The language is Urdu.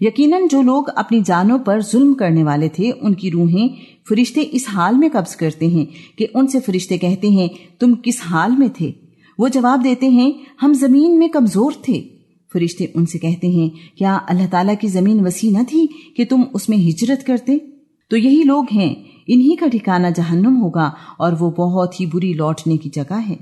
یقیناً جو لوگ اپنی جانوں پر ظلم کرنے والے تھے، ان کی روحیں فرشتے اس حال میں قبض کرتے ہیں کہ ان سے فرشتے کہتے ہیں، تم کس حال میں تھے؟ وہ جواب دیتے ہیں، ہم زمین میں کمزور تھے۔ فرشتے ان سے کہتے ہیں، کیا اللہ تعالیٰ کی زمین وسیع نہ تھی کہ تم اس میں ہجرت کرتے؟ تو یہی لوگ ہیں، انہی کا ٹھکانہ جہنم ہوگا اور وہ بہت ہی بری لوٹنے کی جگہ ہے۔